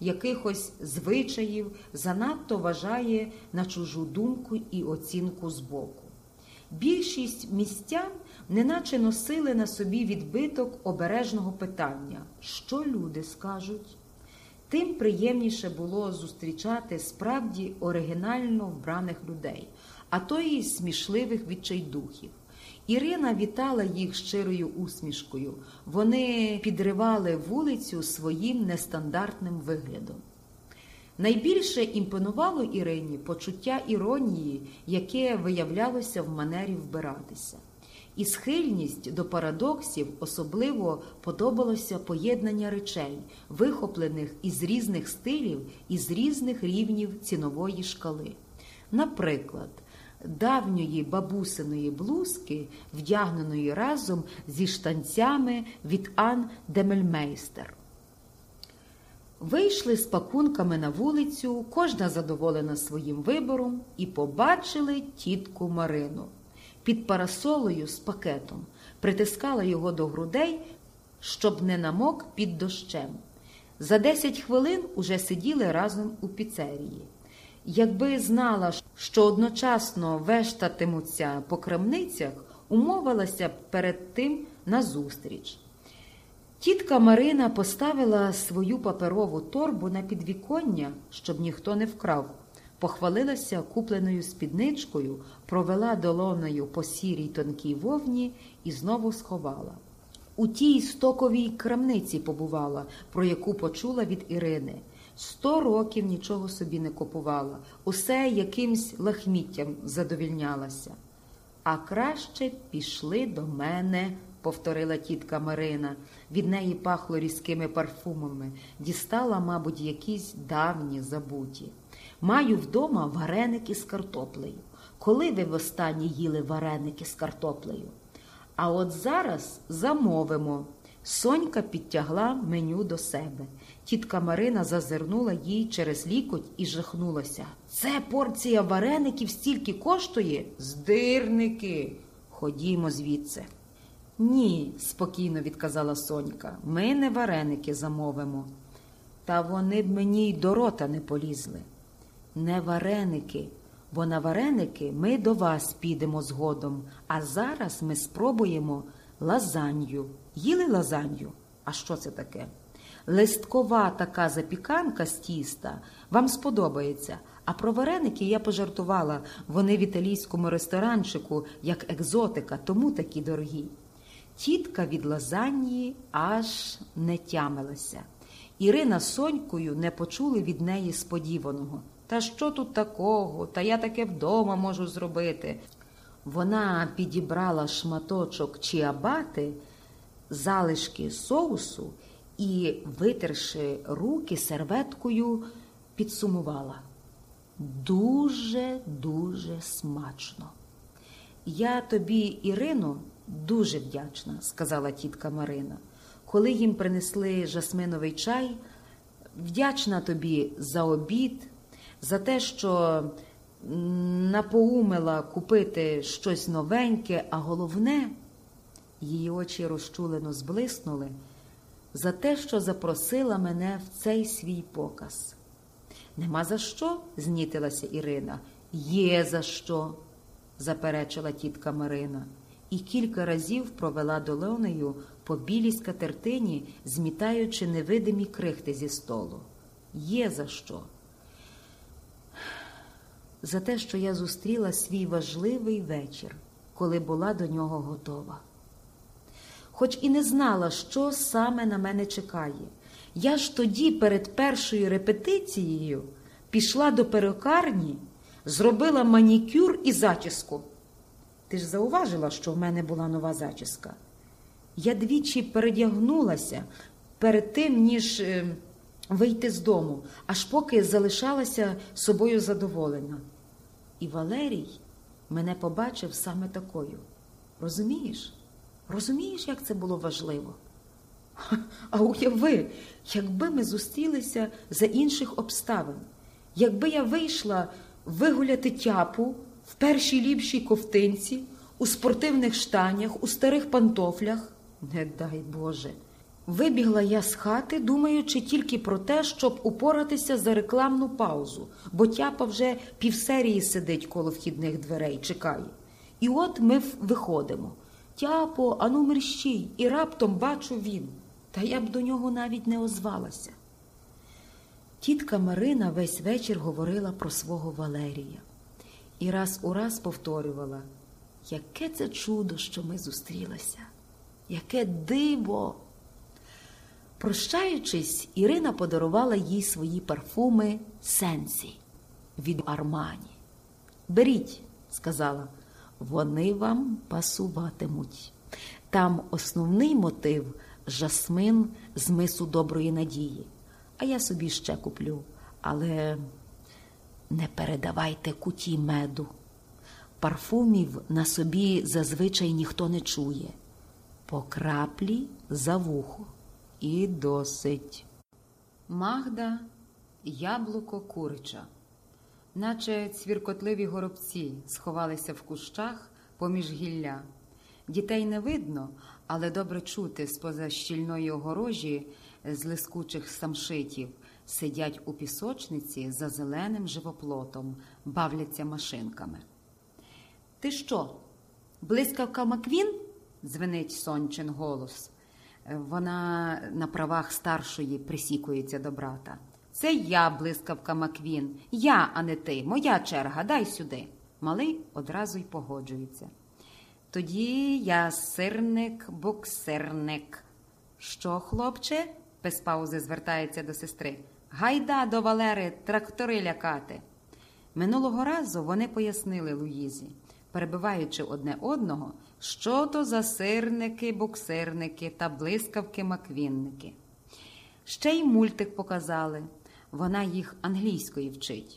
якихось звичаїв, занадто вважає на чужу думку і оцінку збоку. Більшість містян неначе носили на собі відбиток обережного питання, що люди скажуть. Тим приємніше було зустрічати справді оригінально вбраних людей, а то й смішливих відчайдухів. Ірина вітала їх щирою усмішкою. Вони підривали вулицю своїм нестандартним виглядом. Найбільше імпонувало Ірині почуття іронії, яке виявлялося в манері вбиратися. І схильність до парадоксів особливо подобалося поєднання речей, вихоплених із різних стилів і з різних рівнів цінової шкали. Наприклад, давньої бабусиної блузки, вдягненої разом зі штанцями від Ан Демельмейстер. Вийшли з пакунками на вулицю, кожна задоволена своїм вибором, і побачили тітку Марину. Під парасолою з пакетом притискала його до грудей, щоб не намок під дощем. За десять хвилин уже сиділи разом у піцерії. Якби знала, що одночасно вештатимуться по крамницях, умовилася б перед тим на зустріч. Тітка Марина поставила свою паперову торбу на підвіконня, щоб ніхто не вкрав. Похвалилася купленою спідничкою, провела долоною по сірій тонкій вовні і знову сховала. У тій стоковій крамниці побувала, про яку почула від Ірини. Сто років нічого собі не купувала, усе якимсь лахміттям задовільнялася. А краще пішли до мене, повторила тітка Марина. Від неї пахло різкими парфумами, дістала, мабуть, якісь давні забуті. Маю вдома вареники з картоплею. Коли ви востаннє їли вареники з картоплею? А от зараз замовимо. Сонька підтягла меню до себе. Тітка Марина зазирнула їй через лікоть і жахнулася. Це порція вареників стільки коштує? Здирники. Ходімо звідси. Ні, спокійно відказала Сонька. Ми не вареники замовимо. Та вони б мені й до рота не полізли. Не вареники, бо на вареники ми до вас підемо згодом, а зараз ми спробуємо лазанью. Їли лазанью? А що це таке? Листкова така запіканка з тіста вам сподобається. А про вареники я пожартувала. Вони в італійському ресторанчику, як екзотика, тому такі дорогі. Тітка від лазаньї аж не тямилася. Ірина з Сонькою не почули від неї сподіваного. Та що тут такого? Та я таке вдома можу зробити. Вона підібрала шматочок чіабати, залишки соусу і, витерши руки серветкою, підсумувала. Дуже, дуже смачно. Я тобі, Ірино, дуже вдячна, сказала тітка Марина. Коли їм принесли жасминовий чай, вдячна тобі за обід, за те, що напоумила купити щось новеньке, а головне, її очі розчулено зблиснули, за те, що запросила мене в цей свій показ. Нема за що? знітилася Ірина. Є за що, заперечила тітка Марина, і кілька разів провела долонею по білій скатертині, змітаючи невидимі крихти зі столу. Є за що. За те, що я зустріла свій важливий вечір, коли була до нього готова. Хоч і не знала, що саме на мене чекає. Я ж тоді перед першою репетицією пішла до перукарні, зробила манікюр і зачіску. Ти ж зауважила, що в мене була нова зачіска. Я двічі передягнулася перед тим, ніж е, вийти з дому, аж поки залишалася собою задоволена. І Валерій мене побачив саме такою. Розумієш? Розумієш, як це було важливо? А уяви, якби ми зустрілися за інших обставин, якби я вийшла вигуляти тяпу в першій ліпшій ковтинці, у спортивних штанях, у старих пантофлях, не дай Боже, Вибігла я з хати, думаючи тільки про те, щоб упоратися за рекламну паузу, бо тяпа вже півсерії сидить коло вхідних дверей, чекає. І от ми виходимо. Тяпо, ану мерщій, і раптом бачу він. Та я б до нього навіть не озвалася. Тітка Марина весь вечір говорила про свого Валерія і раз у раз повторювала, яке це чудо, що ми зустрілися, яке диво. Прощаючись, Ірина подарувала їй свої парфуми Сенсі від Армані. Беріть, сказала, вони вам пасуватимуть. Там основний мотив жасмин з мису доброї надії. А я собі ще куплю. Але не передавайте куті меду. Парфумів на собі зазвичай ніхто не чує. По краплі за вухо. І досить. Магда яблуко курича, наче цвіркотливі горобці сховалися в кущах поміж гілля. Дітей не видно, але добре чути з-поза щільної огорожі з лискучих самшитів сидять у пісочниці за зеленим живоплотом, бавляться машинками. Ти що? Блискавка Маквін? дзвенить Сончин голос. Вона на правах старшої присікується до брата. Це я, блискавка Маквін. Я, а не ти. Моя черга, дай сюди. Малий одразу й погоджується. Тоді я сирник, буксирник. Що, хлопче? без паузи звертається до сестри. Гайда до Валери трактори лякати. Минулого разу вони пояснили Луїзі, перебиваючи одне одного, що то за сирники, буксирники та блискавки маквінники. Ще й мультик показали. Вона їх англійської вчить.